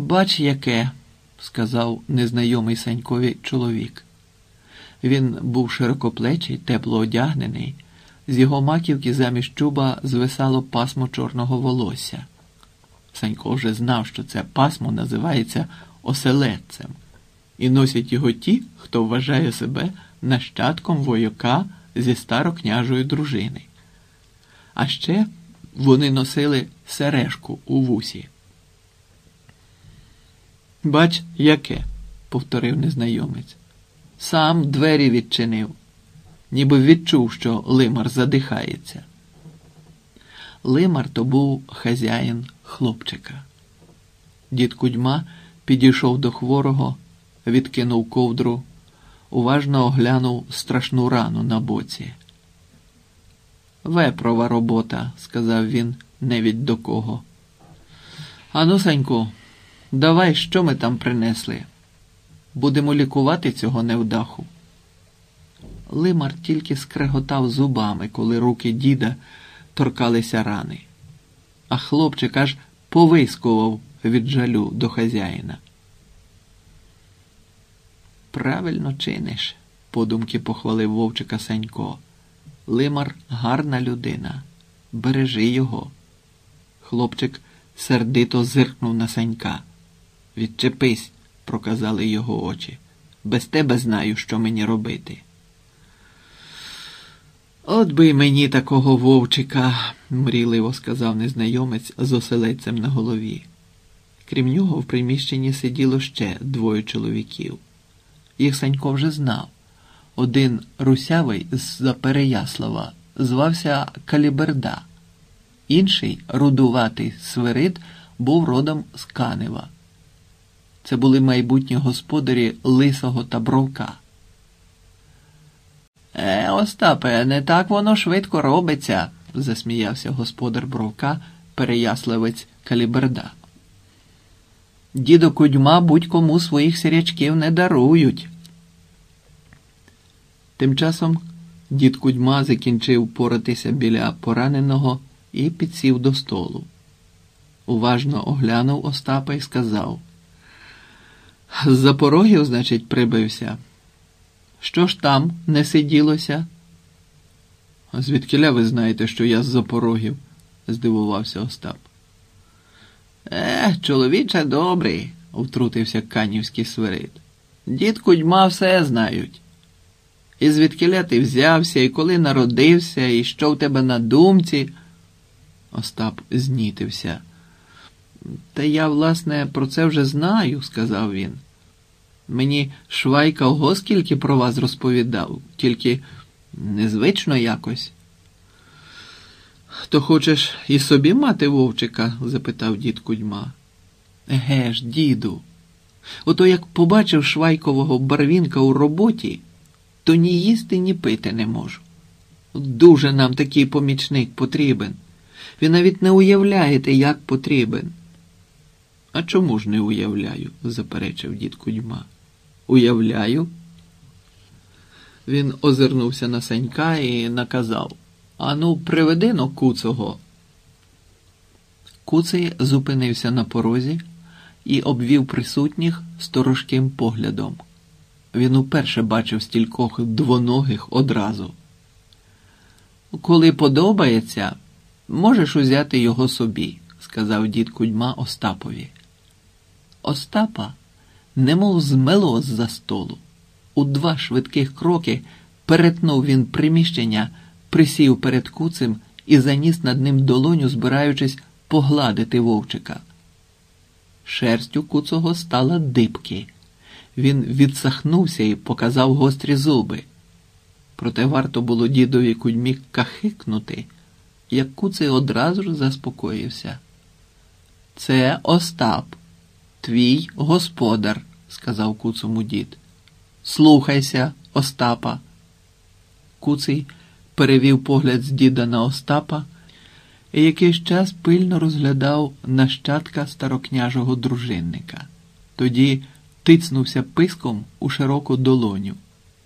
Бач, яке, сказав незнайомий Санькові чоловік. Він був широкоплечий, тепло одягнений, з його маківки замість чуба звисало пасмо чорного волосся. Санько вже знав, що це пасмо називається оселедцем, і носять його ті, хто вважає себе нащадком вояка зі старокняжої дружини. А ще вони носили сережку у вусі. Бач, яке, повторив незнайомець. Сам двері відчинив, ніби відчув, що лимар задихається. Лимар то був хазяїн хлопчика. Дід Кудьма підійшов до хворого, відкинув ковдру, уважно оглянув страшну рану на боці. Вепрова робота, сказав він не від до кого. Ану, Саньку, давай, що ми там принесли? Будемо лікувати цього невдаху. Лимар тільки скреготав зубами, коли руки діда торкалися рани, а хлопчик аж повискував від жалю до хазяїна. Правильно чиниш, подумки похвалив вовчика Санько. Лимар гарна людина. Бережи його. Хлопчик сердито зиркнув на Санька. Відчепись, проказали його очі. Без тебе знаю, що мені робити. От би мені такого вовчика, мрійливо сказав незнайомець з оселедцем на голові. Крім нього, в приміщенні сиділо ще двоє чоловіків. Їх Санько вже знав. Один русявий з Переяслава звався Каліберда, інший рудуватий свирид був родом з Канева. Це були майбутні господарі Лисого та Бровка. Е, Остапе, не так воно швидко робиться, засміявся господар Бровка, переясливець Каліберда. Дідо Кудьма будь-кому своїх сірячків не дарують. Тим часом дід Кудьма закінчив поратися біля пораненого і підсів до столу. Уважно оглянув Остапа і сказав: З запорогів, значить, прибився. Що ж там не сиділося? Звідкиля ви знаєте, що я з запорогів? здивувався Остап. Е, чоловіче добрий, втрутився канівський свирид. Дід Кудьма все знають. І звідкиля ти взявся, і коли народився, і що в тебе на думці. Остап знітився. Та я, власне, про це вже знаю, сказав він. Мені Швайка ого скільки про вас розповідав, тільки незвично якось. То хочеш і собі мати вовчика? запитав дід Кудьма. Еге ж, діду. Ото як побачив Швайкового барвінка у роботі, то ні їсти, ні пити не можу. Дуже нам такий помічник потрібен. Ви навіть не уявляєте, як потрібен. А чому ж не уявляю? заперечив дід Кудьма. Уявляю. Він озирнувся на Санька і наказав Ану, приведи но куцого. Куций зупинився на порозі і обвів присутніх сторожким поглядом. Він уперше бачив стількох двоногих одразу. Коли подобається, можеш узяти його собі, сказав дід Кудьма Остапові. Остапа немов змело з-за столу. У два швидких кроки перетнув він приміщення, присів перед куцем і заніс над ним долоню, збираючись погладити вовчика. Шерсть у куцого стала дибки. Він відсахнувся і показав гострі зуби. Проте варто було дідові кудьмі кахикнути, як куций одразу ж заспокоївся. Це Остап, твій господар, сказав куцому дід. Слухайся, Остапа. Куций перевів погляд з діда на Остапа і якийсь час пильно розглядав нащадка старокняжого дружинника. Тоді тицнувся писком у широку долоню.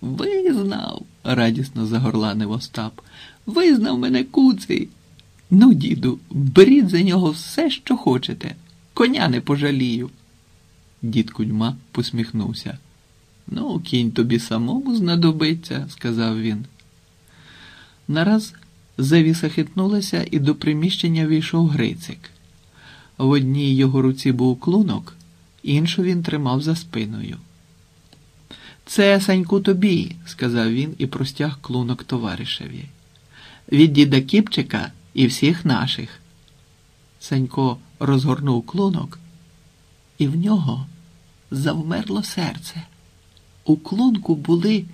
Визнав, радісно загорланив Остап. Визнав мене куций. Ну, діду, беріть за нього все, що хочете. Коня не пожалію. Дід Кудьма посміхнувся. Ну, кінь тобі самому знадобиться, сказав він. Нараз завіса хитнулася, і до приміщення війшов Грицик. В одній його руці був клунок, іншу він тримав за спиною. Це, Саньку, тобі, сказав він і простяг клунок товаришеві. Від діда Кіпчика і всіх наших. Санько розгорнув клунок, і в нього завмерло серце. У клунку були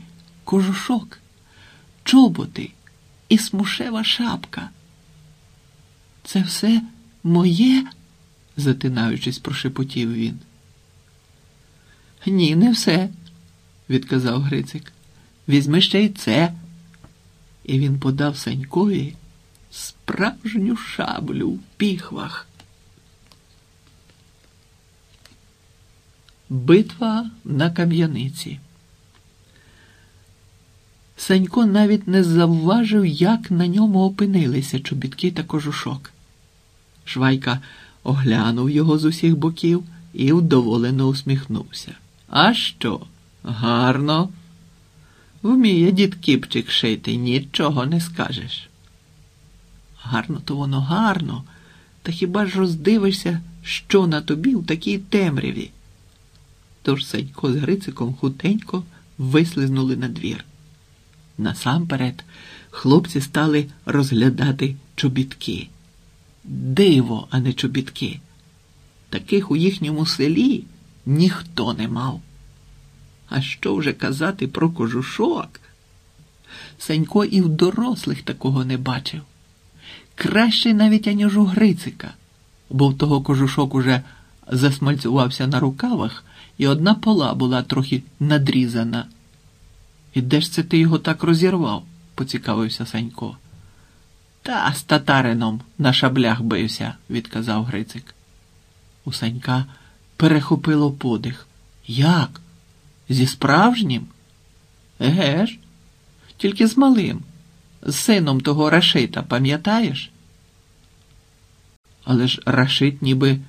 кожушок, чоботи і смушева шапка. Це все моє? затинаючись, прошепотів він. Ні, не все, відказав Грицик. Візьми ще й це. І він подав Санькові справжню шаблю в піхвах. Битва на кам'яниці. Санько навіть не завважив, як на ньому опинилися чобітки та кожушок. Швайка оглянув його з усіх боків і вдоволено усміхнувся. А що? Гарно. Вміє дід Кіпчик шити, нічого не скажеш. Гарно то воно гарно, та хіба ж роздивишся, що на тобі в такій темряві? Тож Санько з Грициком хутенько вислизнули на двір. Насамперед хлопці стали розглядати чобітки. Диво, а не чобітки. Таких у їхньому селі ніхто не мав. А що вже казати про кожушок? Санько і в дорослих такого не бачив. Краще навіть аніж у Грицика, бо в того кожушок уже засмальцювався на рукавах, і одна пола була трохи надрізана. І де ж це ти його так розірвав? поцікавився Санько. Та з татарином на шаблях бився, відказав Грицик. У Санька перехопило подих. Як? Зі справжнім? Еге ж, тільки з малим, з сином того Рашита, пам'ятаєш? Але ж Рашит ніби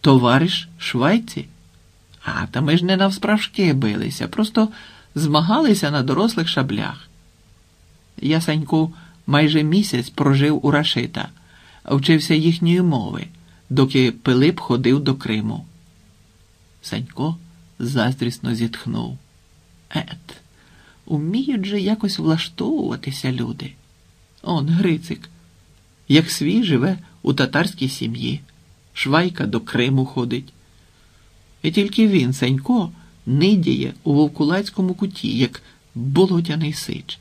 товариш Швайці. А, та ми ж не навсправжки билися, просто змагалися на дорослих шаблях. Я, Саньку, майже місяць прожив у Рашита, вчився їхньої мови, доки Пилип ходив до Криму. Санько заздрісно зітхнув. Ет, уміють же якось влаштовуватися люди. Он Грицик, як свій живе у татарській сім'ї, швайка до Криму ходить. І тільки він, Сенько, нидіє у вовкулацькому куті, як болотяний сич.